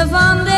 live on